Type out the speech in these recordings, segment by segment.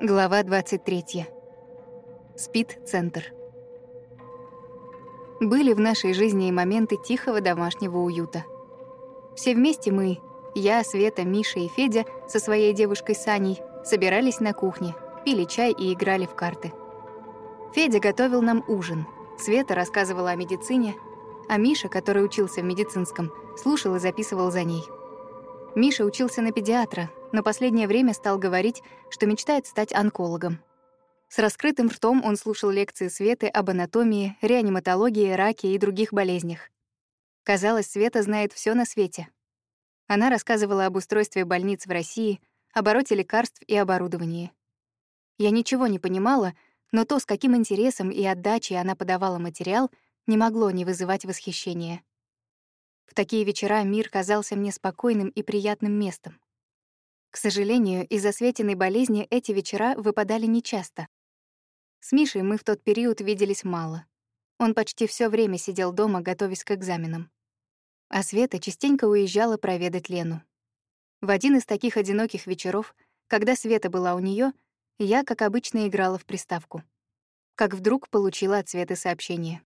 Глава 23. Спид-центр. Были в нашей жизни и моменты тихого домашнего уюта. Все вместе мы, я, Света, Миша и Федя со своей девушкой Саней, собирались на кухне, пили чай и играли в карты. Федя готовил нам ужин, Света рассказывала о медицине, а Миша, который учился в медицинском, слушал и записывал за ней. Миша учился на педиатра, но последнее время стал говорить, что мечтает стать онкологом. С раскрытым ртом он слушал лекции Светы об анатомии, реаниматологии, раке и других болезнях. Казалось, Света знает все на свете. Она рассказывала об устройстве больниц в России, обороте лекарств и оборудовании. Я ничего не понимала, но то, с каким интересом и отдачей она подавала материал, не могло не вызывать восхищения. В такие вечера мир казался мне спокойным и приятным местом. К сожалению, из-за Светиной болезни эти вечера выпадали нечасто. С Мишей мы в тот период виделись мало. Он почти все время сидел дома, готовясь к экзаменам. А Света частенько уезжала проведать Лену. В один из таких одиноких вечеров, когда Света была у нее, я, как обычно, играла в приставку. Как вдруг получила от Светы сообщение.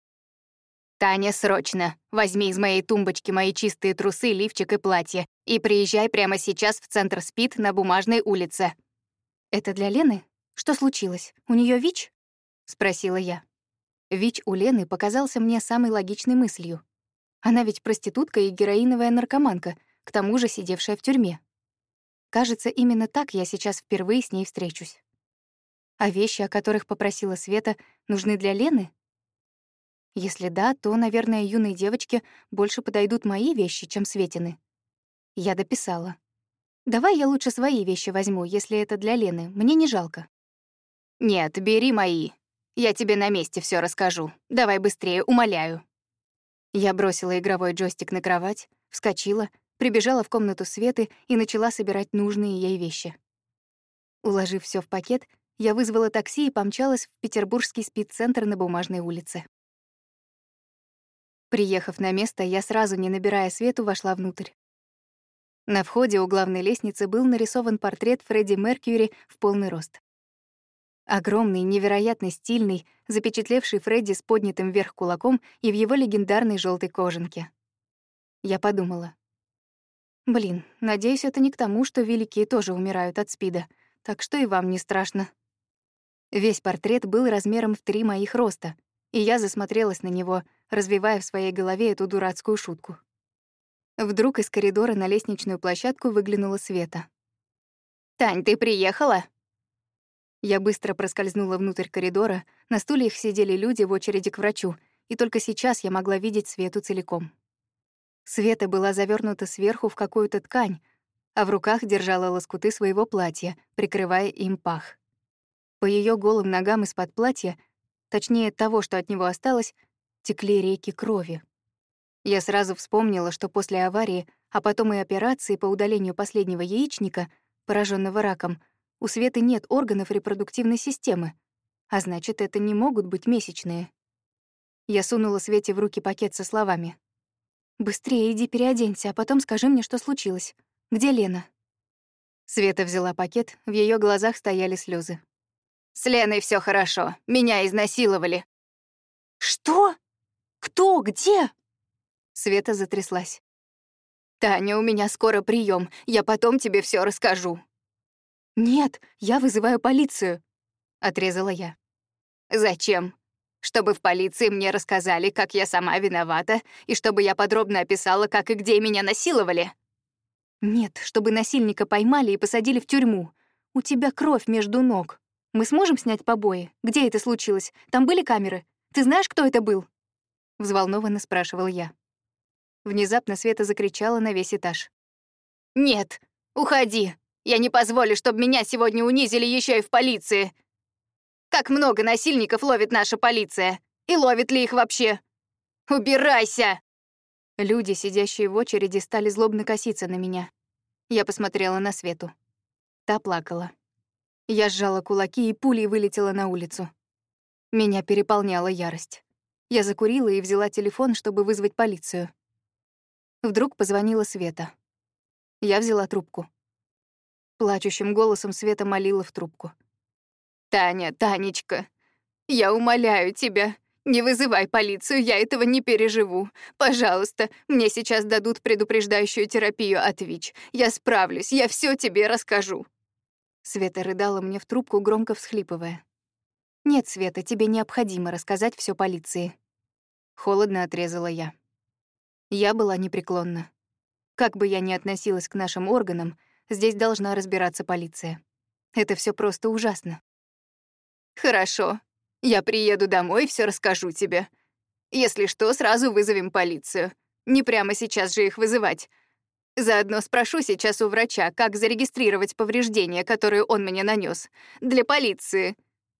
«Таня, срочно! Возьми из моей тумбочки мои чистые трусы, лифчик и платье и приезжай прямо сейчас в центр СПИД на Бумажной улице». «Это для Лены? Что случилось? У нее ВИЧ?» — спросила я. ВИЧ у Лены показался мне самой логичной мыслью. Она ведь проститутка и героиновая наркоманка, к тому же сидевшая в тюрьме. Кажется, именно так я сейчас впервые с ней встречусь. А вещи, о которых попросила Света, нужны для Лены? Если да, то, наверное, юной девочке больше подойдут мои вещи, чем Светины. Я дописала. «Давай я лучше свои вещи возьму, если это для Лены. Мне не жалко». «Нет, бери мои. Я тебе на месте все расскажу. Давай быстрее, умоляю». Я бросила игровой джойстик на кровать, вскочила, прибежала в комнату Светы и начала собирать нужные ей вещи. Уложив все в пакет, я вызвала такси и помчалась в петербургский спид-центр на Бумажной улице. Приехав на место, я сразу, не набирая свету, вошла внутрь. На входе у главной лестницы был нарисован портрет Фредди Меркьюри в полный рост. Огромный, невероятно стильный, запечатлевший Фредди с поднятым вверх кулаком и в его легендарной желтой кожанке. Я подумала. Блин, надеюсь, это не к тому, что великие тоже умирают от СПИДа, так что и вам не страшно. Весь портрет был размером в три моих роста, и я засмотрелась на него — развивая в своей голове эту дурацкую шутку. Вдруг из коридора на лестничную площадку выглянула Света. «Тань, ты приехала?» Я быстро проскользнула внутрь коридора, на стульях сидели люди в очереди к врачу, и только сейчас я могла видеть Свету целиком. Света была завернута сверху в какую-то ткань, а в руках держала лоскуты своего платья, прикрывая им пах. По ее голым ногам из-под платья, точнее того, что от него осталось, текли реки крови. Я сразу вспомнила, что после аварии, а потом и операции по удалению последнего яичника, пораженного раком, у Светы нет органов репродуктивной системы, а значит, это не могут быть месячные. Я сунула Свете в руки пакет со словами. «Быстрее иди переоденься, а потом скажи мне, что случилось. Где Лена?» Света взяла пакет, в ее глазах стояли слезы. «С Леной все хорошо. Меня изнасиловали». «Что?» Кто? Где?» Света затряслась. «Таня, у меня скоро прием. Я потом тебе все расскажу». «Нет, я вызываю полицию», — отрезала я. «Зачем? Чтобы в полиции мне рассказали, как я сама виновата, и чтобы я подробно описала, как и где меня насиловали?» «Нет, чтобы насильника поймали и посадили в тюрьму. У тебя кровь между ног. Мы сможем снять побои? Где это случилось? Там были камеры? Ты знаешь, кто это был?» — взволнованно спрашивал я. Внезапно Света закричала на весь этаж. «Нет, уходи! Я не позволю, чтобы меня сегодня унизили еще и в полиции! Как много насильников ловит наша полиция! И ловит ли их вообще? Убирайся!» Люди, сидящие в очереди, стали злобно коситься на меня. Я посмотрела на Свету. Та плакала. Я сжала кулаки и пулей вылетела на улицу. Меня переполняла ярость. Я закурила и взяла телефон, чтобы вызвать полицию. Вдруг позвонила Света. Я взяла трубку. Плачущим голосом Света молила в трубку. «Таня, Танечка, я умоляю тебя, не вызывай полицию, я этого не переживу. Пожалуйста, мне сейчас дадут предупреждающую терапию от ВИЧ. Я справлюсь, я все тебе расскажу». Света рыдала мне в трубку, громко всхлипывая. «Нет, Света, тебе необходимо рассказать все полиции». Холодно отрезала я. Я была непреклонна. Как бы я ни относилась к нашим органам, здесь должна разбираться полиция. Это все просто ужасно. «Хорошо. Я приеду домой и все расскажу тебе. Если что, сразу вызовем полицию. Не прямо сейчас же их вызывать. Заодно спрошу сейчас у врача, как зарегистрировать повреждения, которые он мне нанес. Для полиции.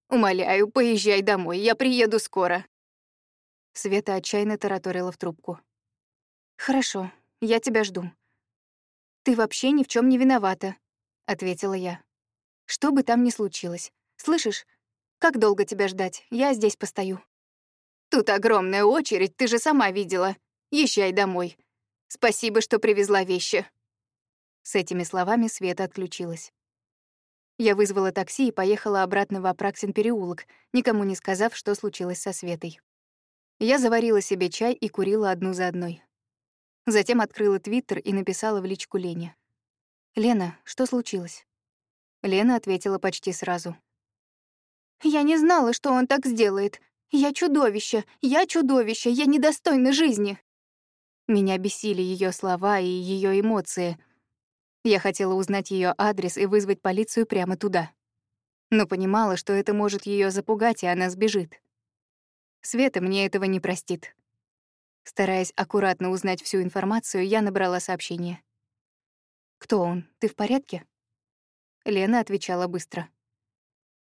Умоляю, поезжай домой, я приеду скоро». Света отчаянно тараторила в трубку. «Хорошо, я тебя жду». «Ты вообще ни в чем не виновата», — ответила я. «Что бы там ни случилось. Слышишь, как долго тебя ждать? Я здесь постою». «Тут огромная очередь, ты же сама видела. Езжай домой. Спасибо, что привезла вещи». С этими словами Света отключилась. Я вызвала такси и поехала обратно в Апраксин переулок, никому не сказав, что случилось со Светой. Я заварила себе чай и курила одну за одной. Затем открыла Твиттер и написала в личку Лене. «Лена, что случилось?» Лена ответила почти сразу. «Я не знала, что он так сделает. Я чудовище, я чудовище, я недостойна жизни». Меня бесили ее слова и ее эмоции. Я хотела узнать ее адрес и вызвать полицию прямо туда. Но понимала, что это может ее запугать, и она сбежит. Света мне этого не простит. Стараясь аккуратно узнать всю информацию, я набрала сообщение. «Кто он? Ты в порядке?» Лена отвечала быстро.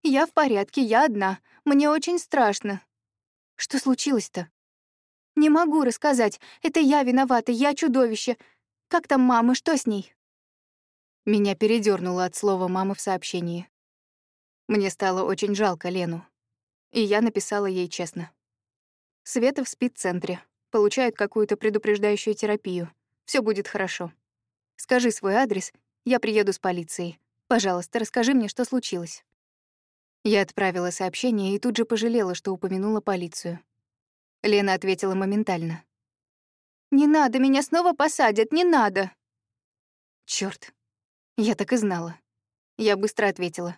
«Я в порядке, я одна. Мне очень страшно». «Что случилось-то?» «Не могу рассказать. Это я виновата, я чудовище. Как там мама, что с ней?» Меня передернуло от слова мамы в сообщении. Мне стало очень жалко Лену. И я написала ей честно. Света в спид-центре получают какую-то предупреждающую терапию. Все будет хорошо. Скажи свой адрес, я приеду с полицией. Пожалуйста, расскажи мне, что случилось». Я отправила сообщение и тут же пожалела, что упомянула полицию. Лена ответила моментально. «Не надо, меня снова посадят, не надо!» Черт, я так и знала. Я быстро ответила.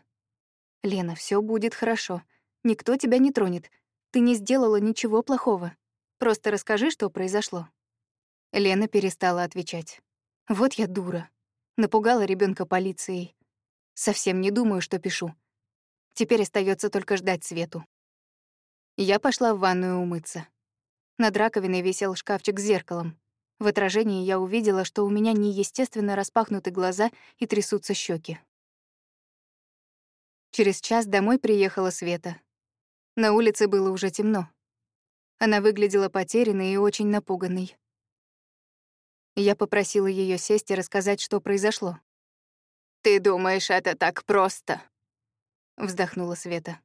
«Лена, все будет хорошо. Никто тебя не тронет. Ты не сделала ничего плохого. Просто расскажи, что произошло». Лена перестала отвечать. «Вот я дура. Напугала ребенка полицией. Совсем не думаю, что пишу. Теперь остается только ждать Свету». Я пошла в ванную умыться. Над раковиной висел шкафчик с зеркалом. В отражении я увидела, что у меня неестественно распахнуты глаза и трясутся щеки. Через час домой приехала Света. На улице было уже темно. Она выглядела потерянной и очень напуганной. Я попросила ее сесть и рассказать, что произошло. «Ты думаешь, это так просто?» — вздохнула Света.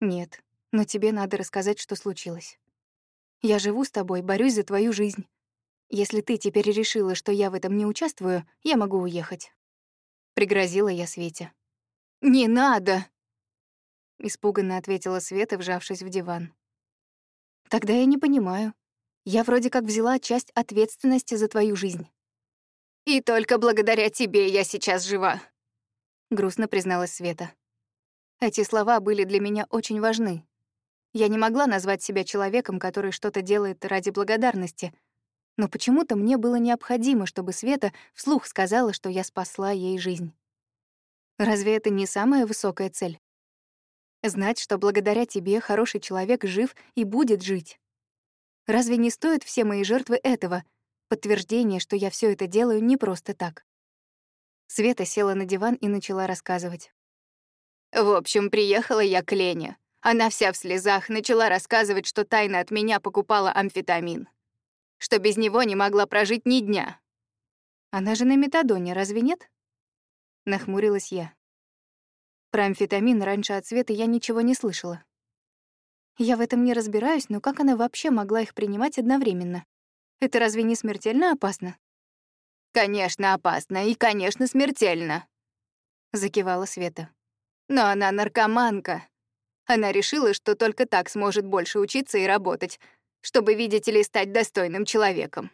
«Нет, но тебе надо рассказать, что случилось. Я живу с тобой, борюсь за твою жизнь. Если ты теперь решила, что я в этом не участвую, я могу уехать». Пригрозила я Свете. «Не надо!» Испуганно ответила Света, вжавшись в диван. Тогда я не понимаю. Я вроде как взяла часть ответственности за твою жизнь. И только благодаря тебе я сейчас жива. Грустно призналась Света. Эти слова были для меня очень важны. Я не могла назвать себя человеком, который что-то делает ради благодарности, но почему-то мне было необходимо, чтобы Света вслух сказала, что я спасла ей жизнь. Разве это не самая высокая цель? Знать, что благодаря тебе хороший человек жив и будет жить. Разве не стоят все мои жертвы этого, подтверждение, что я все это делаю не просто так? Света села на диван и начала рассказывать. В общем, приехала я к Лене. Она вся в слезах начала рассказывать, что тайно от меня покупала амфетамин. Что без него не могла прожить ни дня. Она же на метадоне, разве нет? Нахмурилась я. Про амфетамин раньше от Светы я ничего не слышала. Я в этом не разбираюсь, но как она вообще могла их принимать одновременно? Это разве не смертельно опасно? «Конечно, опасно и, конечно, смертельно», — закивала Света. Но она наркоманка. Она решила, что только так сможет больше учиться и работать, чтобы, видите ли, стать достойным человеком.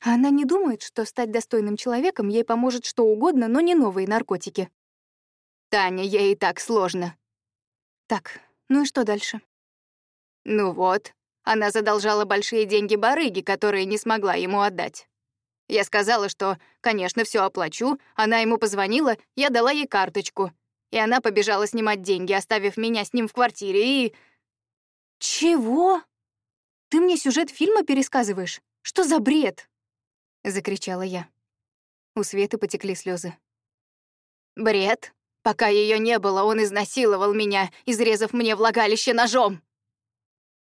Она не думает, что стать достойным человеком ей поможет что угодно, но не новые наркотики. Таня, ей и так сложно. Так, ну и что дальше? Ну вот, она задолжала большие деньги барыги, которые не смогла ему отдать. Я сказала, что, конечно, все оплачу, она ему позвонила, я дала ей карточку. И она побежала снимать деньги, оставив меня с ним в квартире, и... «Чего? Ты мне сюжет фильма пересказываешь? Что за бред?» — закричала я. У Светы потекли слезы. «Бред? Пока ее не было, он изнасиловал меня, изрезав мне влагалище ножом!»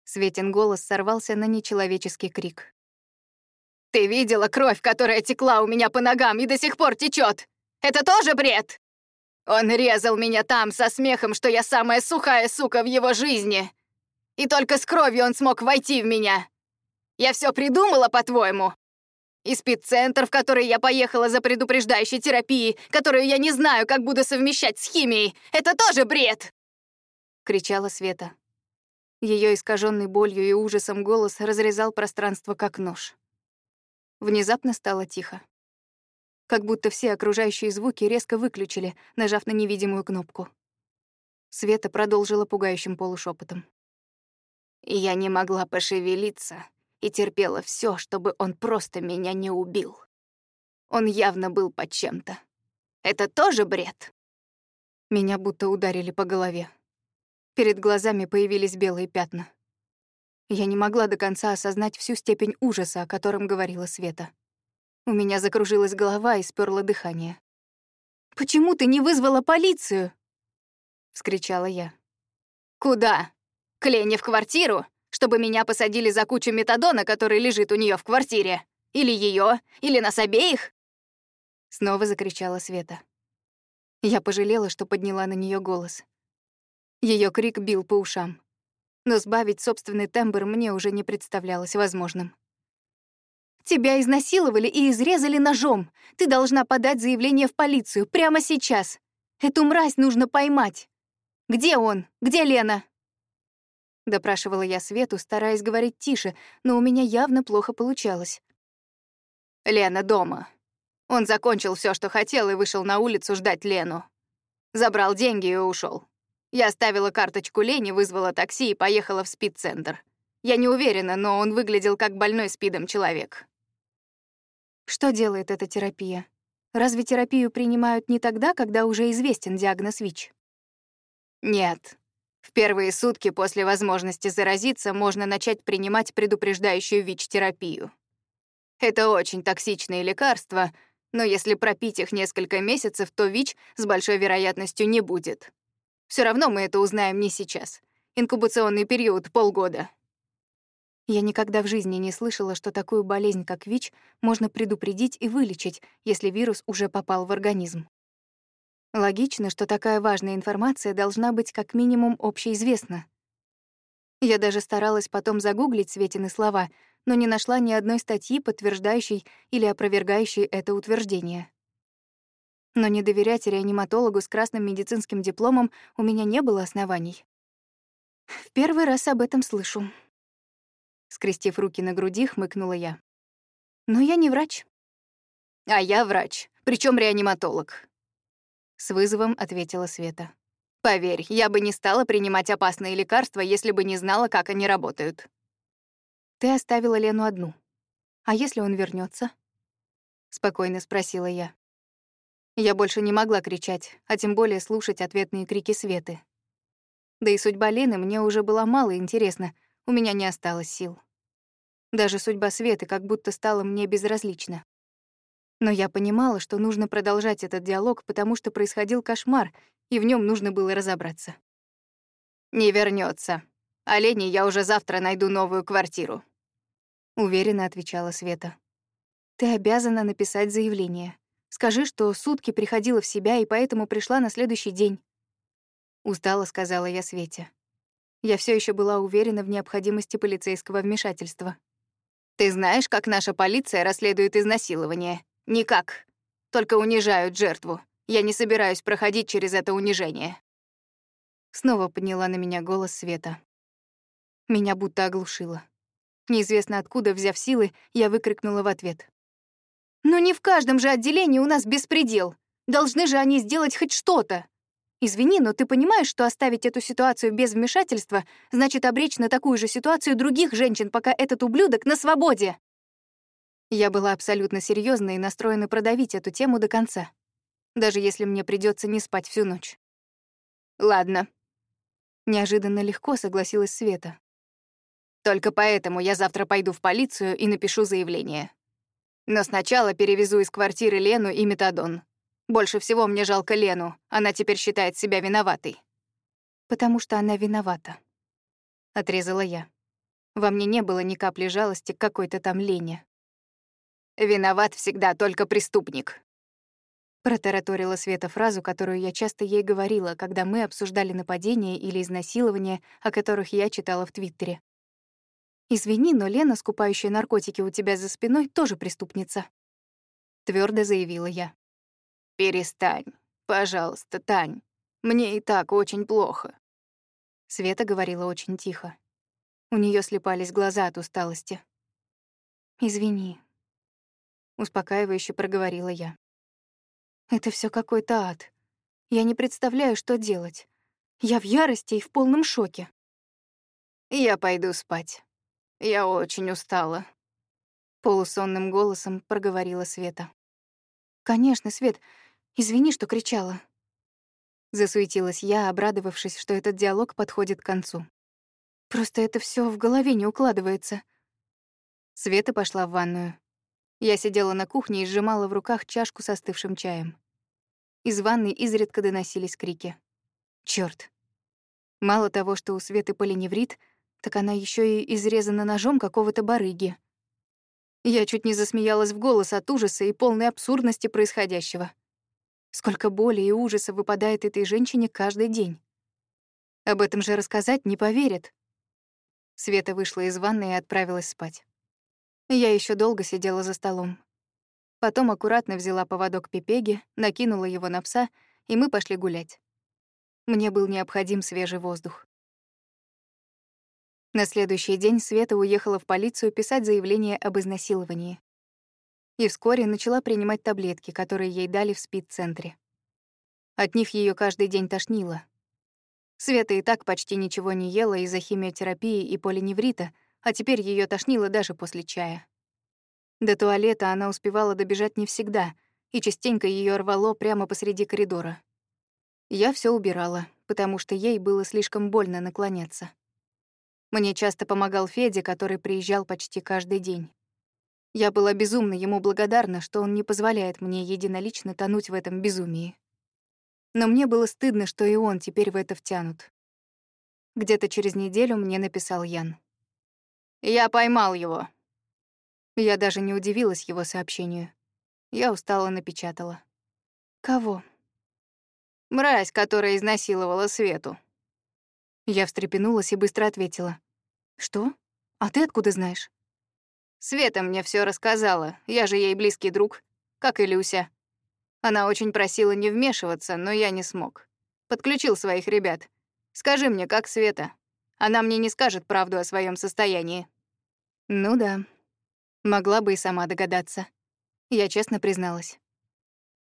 Светин голос сорвался на нечеловеческий крик. Ты видела кровь, которая текла у меня по ногам и до сих пор течет? Это тоже бред? Он резал меня там со смехом, что я самая сухая сука в его жизни. И только с кровью он смог войти в меня. Я все придумала, по-твоему? И спидцентр, в который я поехала за предупреждающей терапией, которую я не знаю, как буду совмещать с химией, это тоже бред!» — кричала Света. Ее искаженный болью и ужасом голос разрезал пространство как нож. Внезапно стало тихо. Как будто все окружающие звуки резко выключили, нажав на невидимую кнопку. Света продолжила пугающим полушепотом. «Я не могла пошевелиться и терпела все, чтобы он просто меня не убил. Он явно был под чем-то. Это тоже бред?» Меня будто ударили по голове. Перед глазами появились белые пятна. Я не могла до конца осознать всю степень ужаса, о котором говорила Света. У меня закружилась голова и сперло дыхание. «Почему ты не вызвала полицию?» — вскричала я. «Куда? К Лене в квартиру? Чтобы меня посадили за кучу метадона, который лежит у нее в квартире? Или ее, или нас обеих?» Снова закричала Света. Я пожалела, что подняла на нее голос. Ее крик бил по ушам но сбавить собственный тембр мне уже не представлялось возможным. «Тебя изнасиловали и изрезали ножом. Ты должна подать заявление в полицию прямо сейчас. Эту мразь нужно поймать. Где он? Где Лена?» Допрашивала я Свету, стараясь говорить тише, но у меня явно плохо получалось. «Лена дома. Он закончил все, что хотел, и вышел на улицу ждать Лену. Забрал деньги и ушел. Я оставила карточку Лене, вызвала такси и поехала в спид-центр. Я не уверена, но он выглядел как больной спидом человек. Что делает эта терапия? Разве терапию принимают не тогда, когда уже известен диагноз ВИЧ? Нет. В первые сутки после возможности заразиться можно начать принимать предупреждающую ВИЧ-терапию. Это очень токсичные лекарства, но если пропить их несколько месяцев, то ВИЧ с большой вероятностью не будет. Все равно мы это узнаем не сейчас. Инкубационный период — полгода. Я никогда в жизни не слышала, что такую болезнь, как ВИЧ, можно предупредить и вылечить, если вирус уже попал в организм. Логично, что такая важная информация должна быть как минимум общеизвестна. Я даже старалась потом загуглить Светины слова, но не нашла ни одной статьи, подтверждающей или опровергающей это утверждение но не доверять реаниматологу с красным медицинским дипломом у меня не было оснований. В первый раз об этом слышу. Скрестив руки на груди, хмыкнула я. Но я не врач. А я врач, причем реаниматолог. С вызовом ответила Света. Поверь, я бы не стала принимать опасные лекарства, если бы не знала, как они работают. Ты оставила Лену одну. А если он вернется? спокойно спросила я. Я больше не могла кричать, а тем более слушать ответные крики Светы. Да и судьба Лены мне уже была мало интересна, у меня не осталось сил. Даже судьба Светы как будто стала мне безразлична. Но я понимала, что нужно продолжать этот диалог, потому что происходил кошмар, и в нем нужно было разобраться. «Не вернется. Лене я уже завтра найду новую квартиру», — уверенно отвечала Света. «Ты обязана написать заявление. Скажи, что сутки приходила в себя и поэтому пришла на следующий день. Устала, сказала я Свете. Я все еще была уверена в необходимости полицейского вмешательства. Ты знаешь, как наша полиция расследует изнасилование? Никак. Только унижают жертву. Я не собираюсь проходить через это унижение. Снова подняла на меня голос Света. Меня будто оглушило. Неизвестно откуда, взяв силы, я выкрикнула в ответ. «Ну не в каждом же отделении у нас беспредел. Должны же они сделать хоть что-то. Извини, но ты понимаешь, что оставить эту ситуацию без вмешательства значит обречь на такую же ситуацию других женщин, пока этот ублюдок на свободе?» Я была абсолютно серьезна и настроена продавить эту тему до конца, даже если мне придется не спать всю ночь. «Ладно». Неожиданно легко согласилась Света. «Только поэтому я завтра пойду в полицию и напишу заявление. Но сначала перевезу из квартиры Лену и метадон. Больше всего мне жалко Лену, она теперь считает себя виноватой». «Потому что она виновата», — отрезала я. Во мне не было ни капли жалости к какой-то там Лене. «Виноват всегда только преступник», Протараторила Света фразу, которую я часто ей говорила, когда мы обсуждали нападения или изнасилования, о которых я читала в Твиттере. «Извини, но Лена, скупающая наркотики у тебя за спиной, тоже преступница», — твердо заявила я. «Перестань, пожалуйста, Тань. Мне и так очень плохо». Света говорила очень тихо. У нее слепались глаза от усталости. «Извини», — успокаивающе проговорила я. «Это все какой-то ад. Я не представляю, что делать. Я в ярости и в полном шоке». «Я пойду спать. Я очень устала», — полусонным голосом проговорила Света. «Конечно, Свет, Извини, что кричала. Засуетилась я, обрадовавшись, что этот диалог подходит к концу. Просто это все в голове не укладывается. Света пошла в ванную. Я сидела на кухне и сжимала в руках чашку с остывшим чаем. Из ванной изредка доносились крики. Чёрт. Мало того, что у Светы полиневрит, так она еще и изрезана ножом какого-то барыги. Я чуть не засмеялась в голос от ужаса и полной абсурдности происходящего. Сколько боли и ужаса выпадает этой женщине каждый день. Об этом же рассказать не поверят. Света вышла из ванны и отправилась спать. Я еще долго сидела за столом. Потом аккуратно взяла поводок Пепеги, накинула его на пса, и мы пошли гулять. Мне был необходим свежий воздух. На следующий день Света уехала в полицию писать заявление об изнасиловании и вскоре начала принимать таблетки, которые ей дали в спид-центре. От них ее каждый день тошнило. Света и так почти ничего не ела из-за химиотерапии и полиневрита, а теперь ее тошнило даже после чая. До туалета она успевала добежать не всегда, и частенько ее рвало прямо посреди коридора. Я все убирала, потому что ей было слишком больно наклоняться. Мне часто помогал Федя, который приезжал почти каждый день. Я была безумно ему благодарна, что он не позволяет мне единолично тонуть в этом безумии. Но мне было стыдно, что и он теперь в это втянут. Где-то через неделю мне написал Ян. «Я поймал его». Я даже не удивилась его сообщению. Я устало напечатала. «Кого?» «Мразь, которая изнасиловала Свету». Я встрепенулась и быстро ответила. «Что? А ты откуда знаешь?» Света мне все рассказала, я же ей близкий друг, как и Люся. Она очень просила не вмешиваться, но я не смог. Подключил своих ребят. Скажи мне, как Света? Она мне не скажет правду о своем состоянии. Ну да. Могла бы и сама догадаться. Я честно призналась.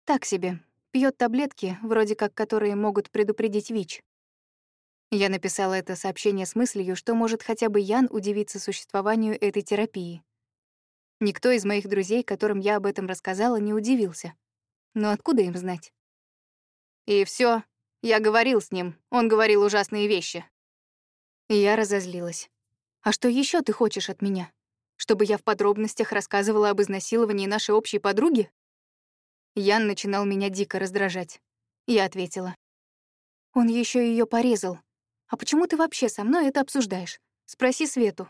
Так себе. Пьет таблетки, вроде как которые могут предупредить ВИЧ. Я написала это сообщение с мыслью, что может хотя бы Ян удивиться существованию этой терапии. Никто из моих друзей, которым я об этом рассказала, не удивился. Но откуда им знать? И все. Я говорил с ним. Он говорил ужасные вещи. И я разозлилась. А что еще ты хочешь от меня? Чтобы я в подробностях рассказывала об изнасиловании нашей общей подруги? Ян начинал меня дико раздражать. Я ответила. Он еще ее порезал. А почему ты вообще со мной это обсуждаешь? Спроси Свету.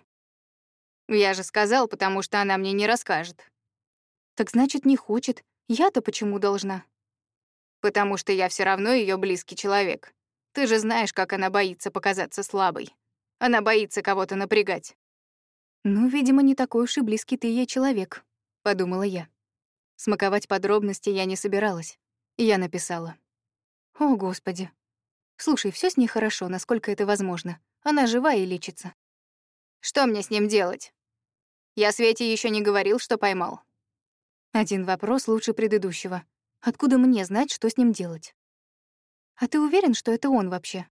Я же сказал, потому что она мне не расскажет. Так значит, не хочет. Я-то почему должна? Потому что я все равно ее близкий человек. Ты же знаешь, как она боится показаться слабой. Она боится кого-то напрягать. Ну, видимо, не такой уж и близкий ты ей человек, подумала я. Смаковать подробности я не собиралась. Я написала. «О, Господи. Слушай, все с ней хорошо, насколько это возможно. Она жива и лечится». «Что мне с ним делать? Я Свете еще не говорил, что поймал». Один вопрос лучше предыдущего. Откуда мне знать, что с ним делать? А ты уверен, что это он вообще?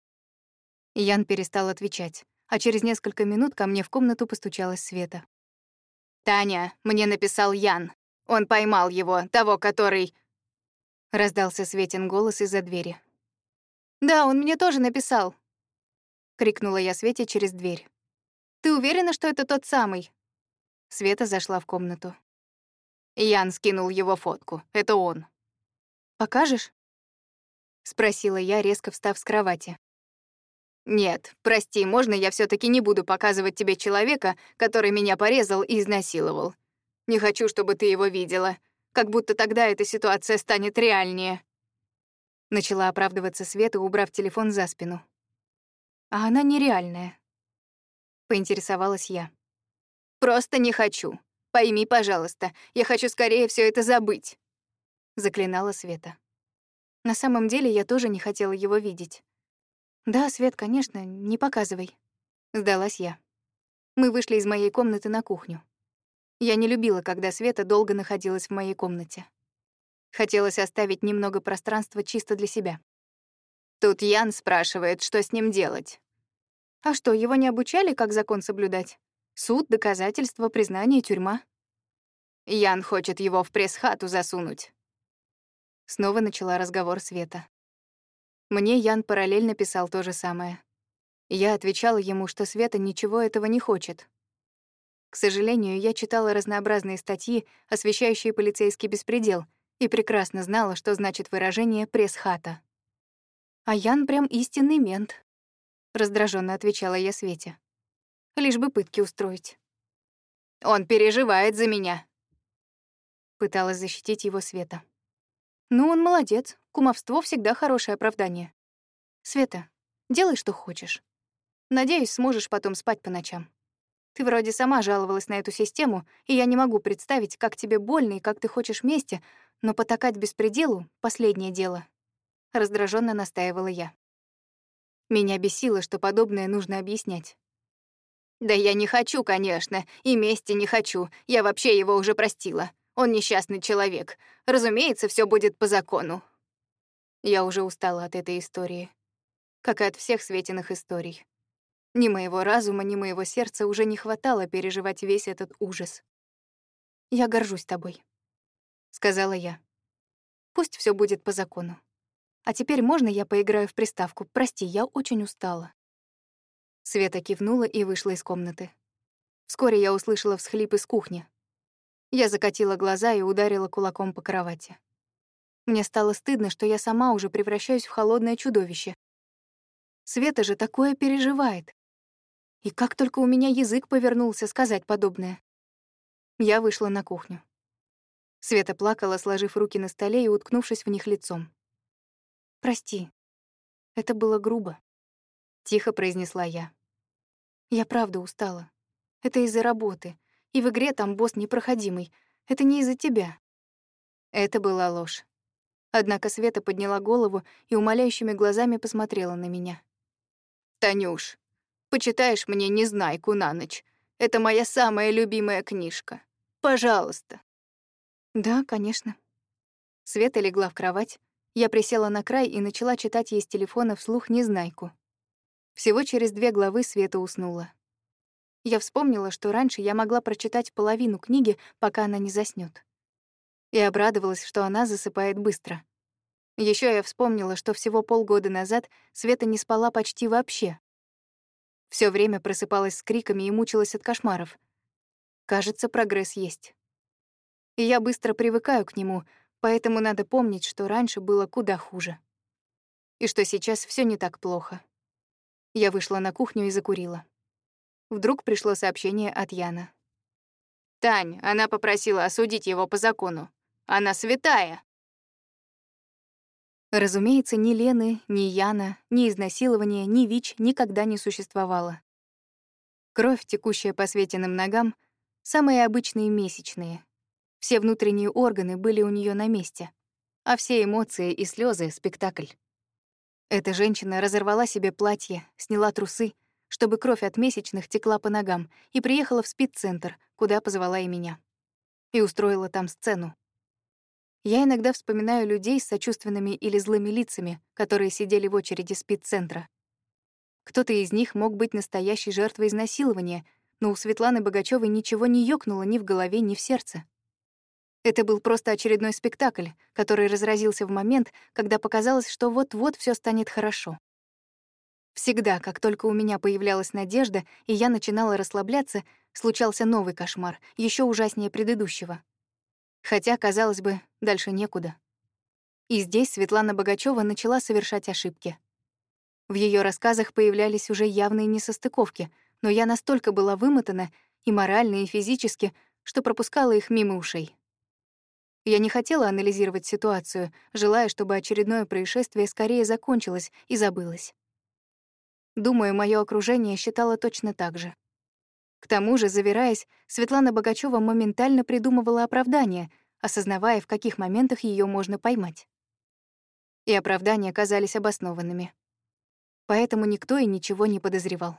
Ян перестал отвечать, а через несколько минут ко мне в комнату постучалась Света. «Таня, мне написал Ян. Он поймал его, того, который...» Раздался Светин голос из-за двери. «Да, он мне тоже написал», — крикнула я Свете через дверь. «Ты уверена, что это тот самый?» Света зашла в комнату. Ян скинул его фотку. Это он. «Покажешь?» — спросила я, резко встав с кровати. «Нет, прости, можно я все таки не буду показывать тебе человека, который меня порезал и изнасиловал? Не хочу, чтобы ты его видела. Как будто тогда эта ситуация станет реальнее». Начала оправдываться Света, убрав телефон за спину. «А она нереальная», — поинтересовалась я. «Просто не хочу. Пойми, пожалуйста, я хочу скорее все это забыть», — заклинала Света. На самом деле я тоже не хотела его видеть. «Да, Свет, конечно, не показывай», — сдалась я. Мы вышли из моей комнаты на кухню. Я не любила, когда Света долго находилась в моей комнате. Хотелось оставить немного пространства чисто для себя. Тут Ян спрашивает, что с ним делать. А что, его не обучали, как закон соблюдать? Суд, доказательства, признание, тюрьма. Ян хочет его в пресс-хату засунуть. Снова начала разговор Света. Мне Ян параллельно писал то же самое. Я отвечала ему, что Света ничего этого не хочет. К сожалению, я читала разнообразные статьи, освещающие полицейский беспредел, и прекрасно знала, что значит выражение «пресс-хата». «А Ян прям истинный мент», — раздраженно отвечала я Свете. «Лишь бы пытки устроить». «Он переживает за меня», — пыталась защитить его Света. Ну, он молодец. Кумовство всегда хорошее оправдание. Света, делай, что хочешь. Надеюсь, сможешь потом спать по ночам. Ты вроде сама жаловалась на эту систему, и я не могу представить, как тебе больно и как ты хочешь вместе, но потакать беспределу — последнее дело. Раздраженно настаивала я. Меня бесило, что подобное нужно объяснять. «Да я не хочу, конечно, и мести не хочу. Я вообще его уже простила. Он несчастный человек. Разумеется, все будет по закону. Я уже устала от этой истории. Как и от всех Светиных историй. Ни моего разума, ни моего сердца уже не хватало переживать весь этот ужас. «Я горжусь тобой», — сказала я. «Пусть все будет по закону. А теперь можно я поиграю в приставку? Прости, я очень устала». Света кивнула и вышла из комнаты. Вскоре я услышала всхлип из кухни. Я закатила глаза и ударила кулаком по кровати. Мне стало стыдно, что я сама уже превращаюсь в холодное чудовище. Света же такое переживает. И как только у меня язык повернулся сказать подобное. Я вышла на кухню. Света плакала, сложив руки на столе и уткнувшись в них лицом. «Прости, это было грубо», — тихо произнесла я. «Я правда устала. Это из-за работы. И в игре там босс непроходимый. Это не из-за тебя». Это была ложь. Однако Света подняла голову и умоляющими глазами посмотрела на меня. «Танюш, почитаешь мне «Незнайку» на ночь? Это моя самая любимая книжка. Пожалуйста». «Да, конечно». Света легла в кровать. Я присела на край и начала читать ей с телефона вслух «Незнайку». Всего через две главы Света уснула. Я вспомнила, что раньше я могла прочитать половину книги, пока она не заснёт. И обрадовалась, что она засыпает быстро. Ещё я вспомнила, что всего полгода назад Света не спала почти вообще. Всё время просыпалась с криками и мучилась от кошмаров. Кажется, прогресс есть. И я быстро привыкаю к нему, поэтому надо помнить, что раньше было куда хуже. И что сейчас всё не так плохо. Я вышла на кухню и закурила. Вдруг пришло сообщение от Яна. «Тань, она попросила осудить его по закону. Она святая!» Разумеется, ни Лены, ни Яна, ни изнасилования, ни ВИЧ никогда не существовало. Кровь, текущая по Светиным ногам, самые обычные месячные. Все внутренние органы были у нее на месте. а все эмоции и слезы спектакль. Эта женщина разорвала себе платье, сняла трусы, чтобы кровь от месячных текла по ногам, и приехала в спид-центр, куда позвала и меня. И устроила там сцену. Я иногда вспоминаю людей с сочувственными или злыми лицами, которые сидели в очереди спид-центра. Кто-то из них мог быть настоящей жертвой изнасилования, но у Светланы Богачёвой ничего не ёкнуло ни в голове, ни в сердце. Это был просто очередной спектакль, который разразился в момент, когда показалось, что вот-вот все станет хорошо. Всегда, как только у меня появлялась надежда, и я начинала расслабляться, случался новый кошмар, еще ужаснее предыдущего. Хотя, казалось бы, дальше некуда. И здесь Светлана Богачева начала совершать ошибки. В ее рассказах появлялись уже явные несостыковки, но я настолько была вымотана и морально, и физически, что пропускала их мимо ушей. Я не хотела анализировать ситуацию, желая, чтобы очередное происшествие скорее закончилось и забылось. Думаю, мое окружение считало точно так же. К тому же, завираясь, Светлана Богачева моментально придумывала оправдания, осознавая, в каких моментах ее можно поймать. И оправдания казались обоснованными. Поэтому никто и ничего не подозревал.